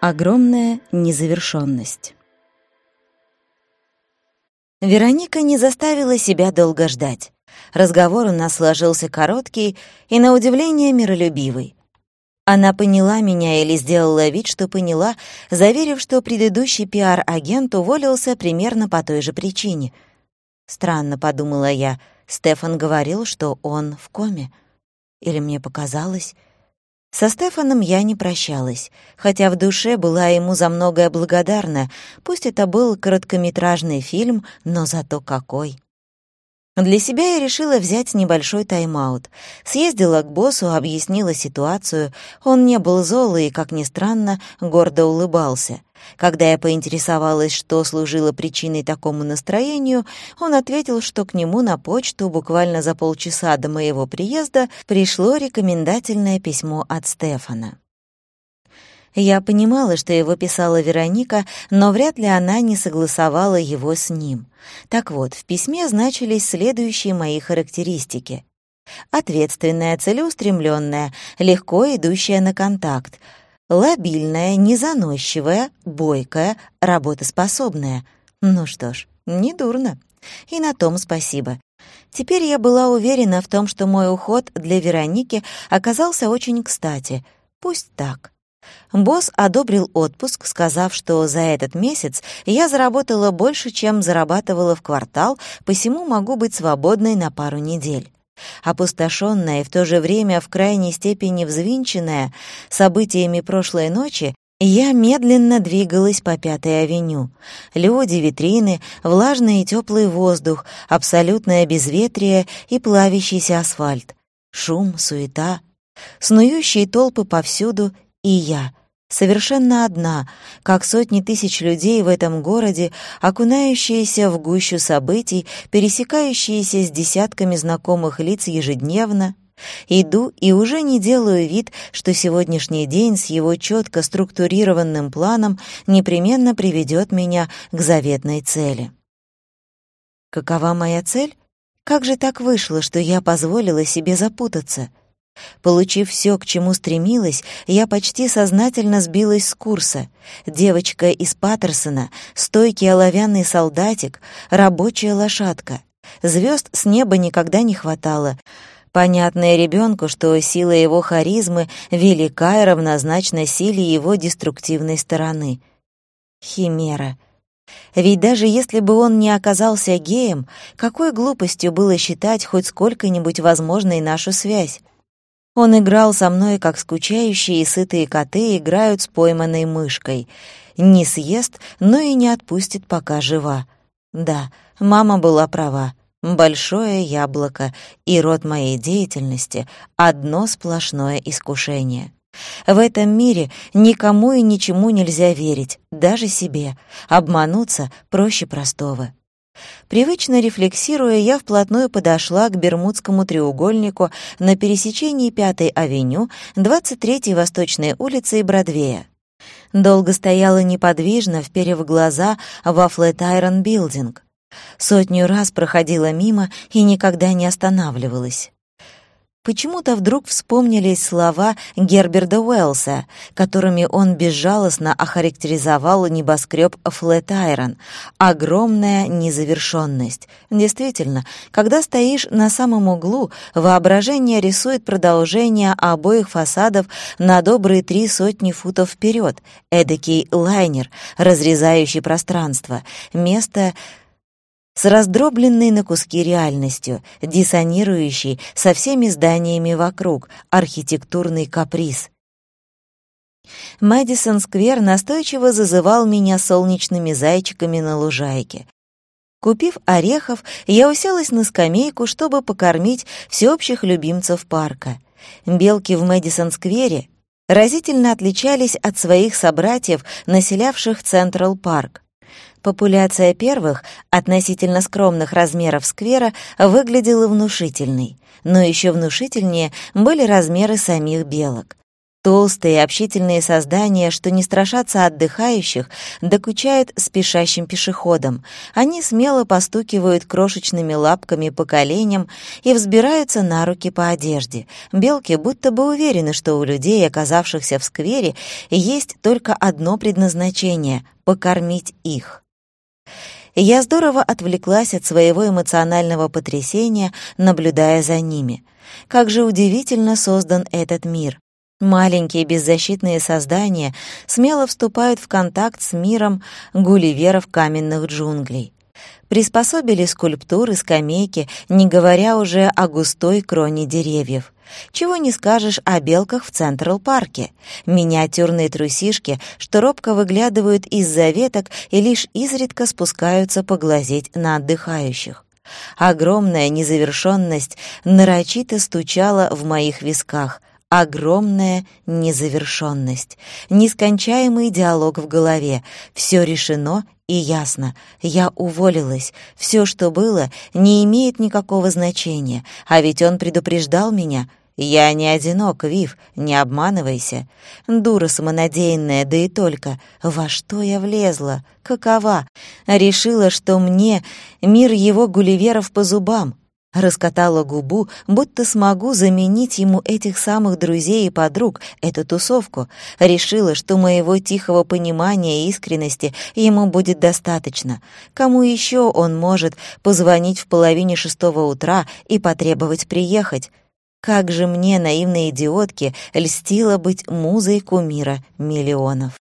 Огромная незавершенность. Вероника не заставила себя долго ждать. Разговор у нас сложился короткий и, на удивление, миролюбивый. Она поняла меня или сделала вид, что поняла, заверив, что предыдущий пиар-агент уволился примерно по той же причине. Странно, подумала я, Стефан говорил, что он в коме. Или мне показалось... Со Стефаном я не прощалась, хотя в душе была ему за многое благодарна, пусть это был короткометражный фильм, но зато какой. Для себя я решила взять небольшой тайм-аут. Съездила к боссу, объяснила ситуацию. Он не был зол и, как ни странно, гордо улыбался. Когда я поинтересовалась, что служило причиной такому настроению, он ответил, что к нему на почту буквально за полчаса до моего приезда пришло рекомендательное письмо от Стефана. Я понимала, что его писала Вероника, но вряд ли она не согласовала его с ним. Так вот, в письме значились следующие мои характеристики. Ответственная, целеустремленная, легко идущая на контакт — Лобильная, незаносчивая, бойкая, работоспособная. Ну что ж, недурно. И на том спасибо. Теперь я была уверена в том, что мой уход для Вероники оказался очень кстати. Пусть так. Босс одобрил отпуск, сказав, что за этот месяц я заработала больше, чем зарабатывала в квартал, посему могу быть свободной на пару недель. Опустошенная и в то же время в крайней степени взвинченная событиями прошлой ночи, я медленно двигалась по Пятой авеню. Люди, витрины, влажный и теплый воздух, абсолютное безветрие и плавящийся асфальт. Шум, суета, снующие толпы повсюду и я — совершенно одна, как сотни тысяч людей в этом городе, окунающиеся в гущу событий, пересекающиеся с десятками знакомых лиц ежедневно. Иду и уже не делаю вид, что сегодняшний день с его четко структурированным планом непременно приведет меня к заветной цели. Какова моя цель? Как же так вышло, что я позволила себе запутаться — Получив все, к чему стремилась, я почти сознательно сбилась с курса. Девочка из Паттерсона, стойкий оловянный солдатик, рабочая лошадка. Звезд с неба никогда не хватало. Понятное ребенку, что сила его харизмы велика и равнозначна силе его деструктивной стороны. Химера. Ведь даже если бы он не оказался геем, какой глупостью было считать хоть сколько-нибудь возможной нашу связь? Он играл со мной, как скучающие и сытые коты играют с пойманной мышкой. Не съест, но и не отпустит, пока жива. Да, мама была права. Большое яблоко и род моей деятельности — одно сплошное искушение. В этом мире никому и ничему нельзя верить, даже себе. Обмануться проще простого. Привычно рефлексируя, я вплотную подошла к Бермудскому треугольнику на пересечении 5-й авеню, 23-й Восточной улицы и Бродвея. Долго стояла неподвижно, вперев глаза во Флетайрон Билдинг. Сотню раз проходила мимо и никогда не останавливалась. Почему-то вдруг вспомнились слова Герберда Уэллса, которыми он безжалостно охарактеризовал небоскреб Флетайрон. Огромная незавершенность. Действительно, когда стоишь на самом углу, воображение рисует продолжение обоих фасадов на добрые три сотни футов вперед. Эдакий лайнер, разрезающий пространство. Место с раздробленной на куски реальностью, диссонирующей со всеми зданиями вокруг, архитектурный каприз. Мэдисон-сквер настойчиво зазывал меня солнечными зайчиками на лужайке. Купив орехов, я уселась на скамейку, чтобы покормить всеобщих любимцев парка. Белки в Мэдисон-сквере разительно отличались от своих собратьев, населявших Централ-парк. Популяция первых, относительно скромных размеров сквера, выглядела внушительной, но еще внушительнее были размеры самих белок. Толстые общительные создания, что не страшатся отдыхающих, докучают спешащим пешеходам. Они смело постукивают крошечными лапками по коленям и взбираются на руки по одежде. Белки будто бы уверены, что у людей, оказавшихся в сквере, есть только одно предназначение — покормить их. Я здорово отвлеклась от своего эмоционального потрясения, наблюдая за ними. Как же удивительно создан этот мир. Маленькие беззащитные создания смело вступают в контакт с миром гулливеров каменных джунглей. Приспособили скульптуры, скамейки, не говоря уже о густой кроне деревьев. Чего не скажешь о белках в Централ-парке. Миниатюрные трусишки, что робко выглядывают из-за веток и лишь изредка спускаются поглазеть на отдыхающих. Огромная незавершенность нарочито стучала в моих висках — огромная незавершенность, нескончаемый диалог в голове. Все решено и ясно. Я уволилась. Все, что было, не имеет никакого значения. А ведь он предупреждал меня. Я не одинок, Вив, не обманывайся. Дура самонадеянная, да и только. Во что я влезла? Какова? Решила, что мне мир его гулливеров по зубам. Раскатала губу, будто смогу заменить ему этих самых друзей и подруг, эту тусовку. Решила, что моего тихого понимания и искренности ему будет достаточно. Кому еще он может позвонить в половине шестого утра и потребовать приехать? Как же мне, наивной идиотке, льстило быть музой кумира миллионов.